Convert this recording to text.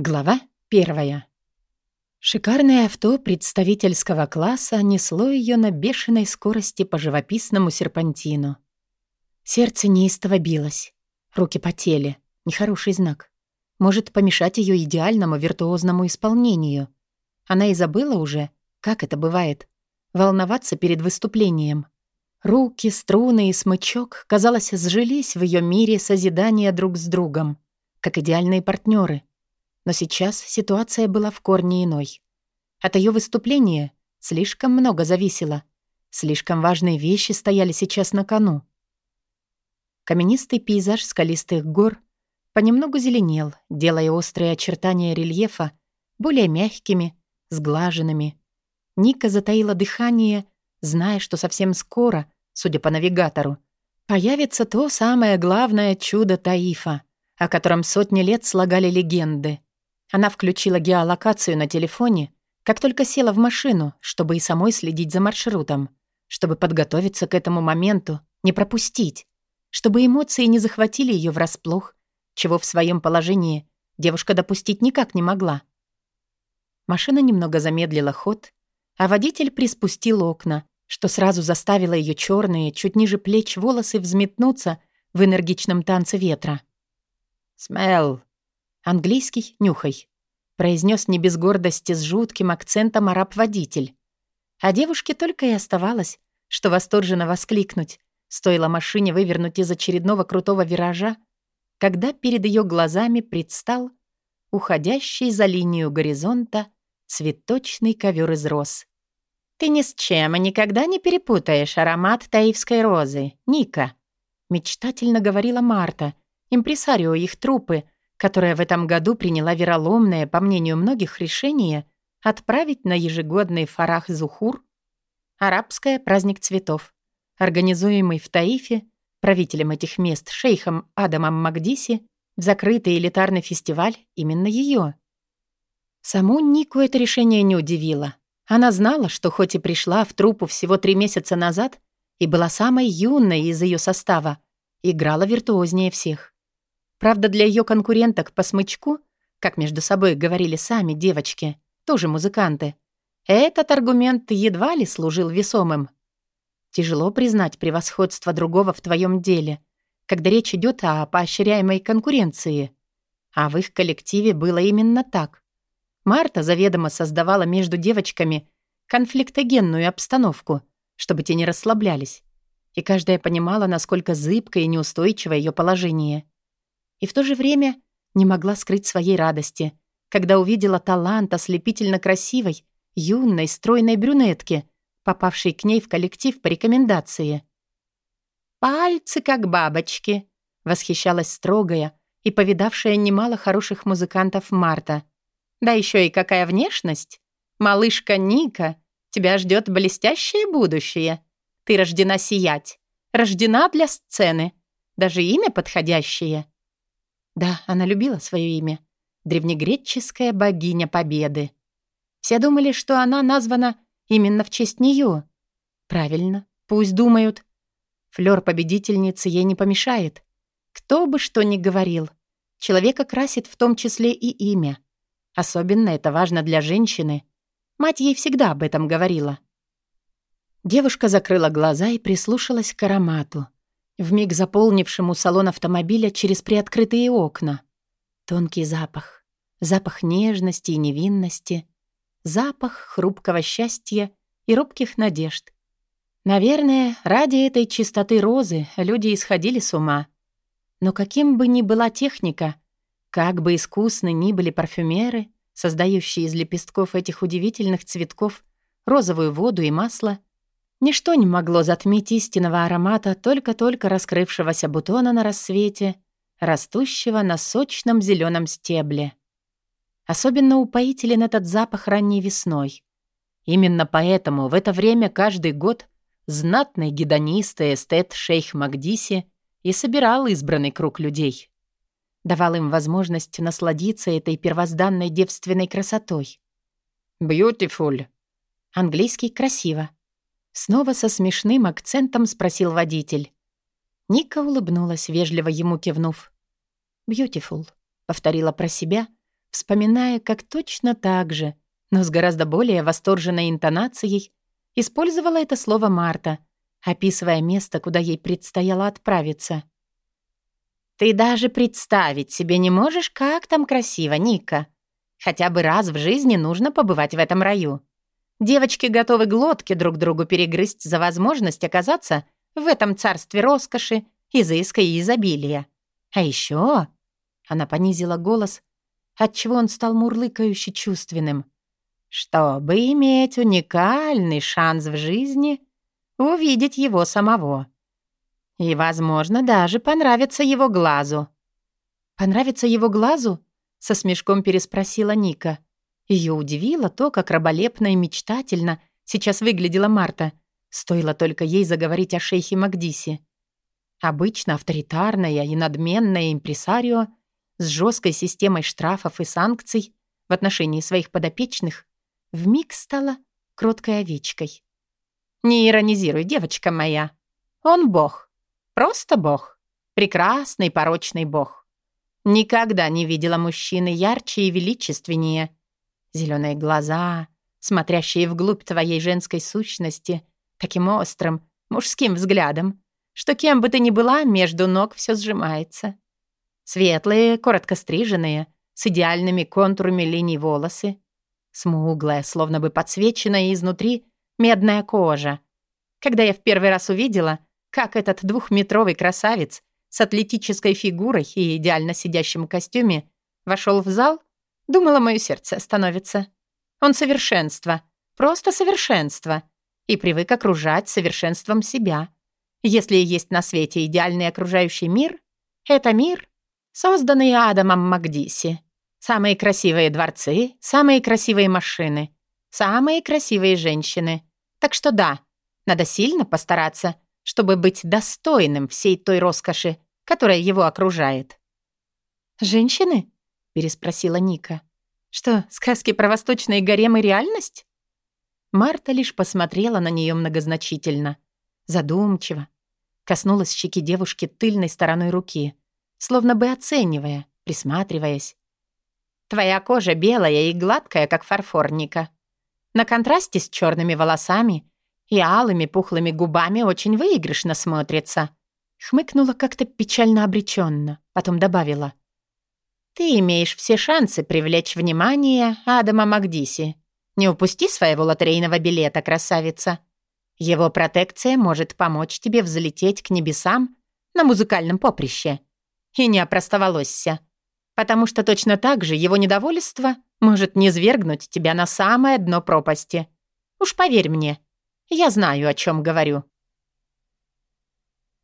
Глава первая. Шикарное авто представительского класса несло ее на бешеной скорости по живописному серпантину. Сердце неистово билось, руки потели. Нехороший знак. Может помешать ее идеальному виртуозному исполнению. Она и забыла уже, как это бывает, волноваться перед выступлением. Руки, струны и смычок, казалось, сжились в ее мире созидания друг с другом, как идеальные партнеры — но сейчас ситуация была в корне иной. От ее выступления слишком много зависело. Слишком важные вещи стояли сейчас на кону. Каменистый пейзаж скалистых гор понемногу зеленел, делая острые очертания рельефа более мягкими, сглаженными. Ника затаила дыхание, зная, что совсем скоро, судя по навигатору, появится то самое главное чудо Таифа, о котором сотни лет слагали легенды. Она включила геолокацию на телефоне, как только села в машину, чтобы и самой следить за маршрутом, чтобы подготовиться к этому моменту, не пропустить, чтобы эмоции не захватили ее врасплох, чего в своем положении девушка допустить никак не могла. Машина немного замедлила ход, а водитель приспустил окна, что сразу заставило ее черные, чуть ниже плеч волосы взметнуться в энергичном танце ветра. «Смел!» «Английский нюхай», — произнес не без гордости с жутким акцентом араб-водитель. А девушке только и оставалось, что восторженно воскликнуть. Стоило машине вывернуть из очередного крутого виража, когда перед ее глазами предстал уходящий за линию горизонта цветочный ковер из роз. «Ты ни с чем и никогда не перепутаешь аромат таивской розы, Ника», мечтательно говорила Марта, импресарио их трупы, которая в этом году приняла вероломное, по мнению многих, решение отправить на ежегодный Фарах-Зухур, арабское праздник цветов, организуемый в Таифе правителем этих мест шейхом Адамом Магдиси, в закрытый элитарный фестиваль именно ее. Саму Нику это решение не удивило. Она знала, что хоть и пришла в труппу всего три месяца назад и была самой юной из ее состава, играла виртуознее всех. Правда, для ее конкуренток по смычку, как между собой говорили сами девочки, тоже музыканты, этот аргумент едва ли служил весомым. Тяжело признать превосходство другого в твоем деле, когда речь идет о поощряемой конкуренции. А в их коллективе было именно так. Марта заведомо создавала между девочками конфликтогенную обстановку, чтобы те не расслаблялись. И каждая понимала, насколько зыбко и неустойчиво ее положение и в то же время не могла скрыть своей радости, когда увидела талант ослепительно красивой, юной, стройной брюнетки, попавшей к ней в коллектив по рекомендации. «Пальцы как бабочки», — восхищалась строгая и повидавшая немало хороших музыкантов Марта. «Да еще и какая внешность! Малышка Ника, тебя ждет блестящее будущее. Ты рождена сиять, рождена для сцены, даже имя подходящее». Да, она любила свое имя. Древнегреческая богиня Победы. Все думали, что она названа именно в честь нее. Правильно, пусть думают. Флёр победительницы ей не помешает. Кто бы что ни говорил, человека красит в том числе и имя. Особенно это важно для женщины. Мать ей всегда об этом говорила. Девушка закрыла глаза и прислушалась к аромату вмиг заполнившему салон автомобиля через приоткрытые окна. Тонкий запах, запах нежности и невинности, запах хрупкого счастья и робких надежд. Наверное, ради этой чистоты розы люди исходили с ума. Но каким бы ни была техника, как бы искусны ни были парфюмеры, создающие из лепестков этих удивительных цветков розовую воду и масло, Ничто не могло затмить истинного аромата только-только раскрывшегося бутона на рассвете, растущего на сочном зеленом стебле. Особенно упоителен этот запах ранней весной. Именно поэтому в это время каждый год знатный гедонист и эстет шейх Магдиси и собирал избранный круг людей. Давал им возможность насладиться этой первозданной девственной красотой. «Beautiful». Английский «красиво». Снова со смешным акцентом спросил водитель. Ника улыбнулась, вежливо ему кивнув. «Бьютифул», — повторила про себя, вспоминая, как точно так же, но с гораздо более восторженной интонацией, использовала это слово Марта, описывая место, куда ей предстояло отправиться. «Ты даже представить себе не можешь, как там красиво, Ника. Хотя бы раз в жизни нужно побывать в этом раю. Девочки готовы глотки друг другу перегрызть за возможность оказаться в этом царстве роскоши, изыска и изобилия. А еще Она понизила голос, отчего он стал мурлыкающе чувственным. «Чтобы иметь уникальный шанс в жизни увидеть его самого. И, возможно, даже понравится его глазу». «Понравится его глазу?» — со смешком переспросила Ника. Ее удивило то, как раболепно и мечтательно сейчас выглядела Марта. Стоило только ей заговорить о шейхе Магдисе. Обычно авторитарная и надменная импресарио с жесткой системой штрафов и санкций в отношении своих подопечных вмиг стала кроткой овечкой. «Не иронизируй, девочка моя. Он бог. Просто бог. Прекрасный, порочный бог. Никогда не видела мужчины ярче и величественнее. Зеленые глаза, смотрящие вглубь твоей женской сущности, таким острым, мужским взглядом, что кем бы ты ни была, между ног все сжимается. Светлые, коротко стриженные, с идеальными контурами линий волосы. Смуглая, словно бы подсвеченная изнутри, медная кожа. Когда я в первый раз увидела, как этот двухметровый красавец с атлетической фигурой и идеально сидящим костюме вошел в зал, думала, мое сердце остановится. Он совершенство, просто совершенство, и привык окружать совершенством себя — если есть на свете идеальный окружающий мир, это мир, созданный Адамом Макдиси. Самые красивые дворцы, самые красивые машины, самые красивые женщины. Так что да, надо сильно постараться, чтобы быть достойным всей той роскоши, которая его окружает. «Женщины?» — переспросила Ника. «Что, сказки про восточные гаремы реальность?» Марта лишь посмотрела на нее многозначительно — задумчиво. Коснулась щеки девушки тыльной стороной руки, словно бы оценивая, присматриваясь. «Твоя кожа белая и гладкая, как фарфорника. На контрасте с черными волосами и алыми пухлыми губами очень выигрышно смотрится». Хмыкнула как-то печально обреченно, потом добавила. «Ты имеешь все шансы привлечь внимание Адама Макдиси. Не упусти своего лотерейного билета, красавица. Его протекция может помочь тебе взлететь к небесам на музыкальном поприще. И не опростоволосься. Потому что точно так же его недовольство может низвергнуть тебя на самое дно пропасти. Уж поверь мне, я знаю, о чем говорю.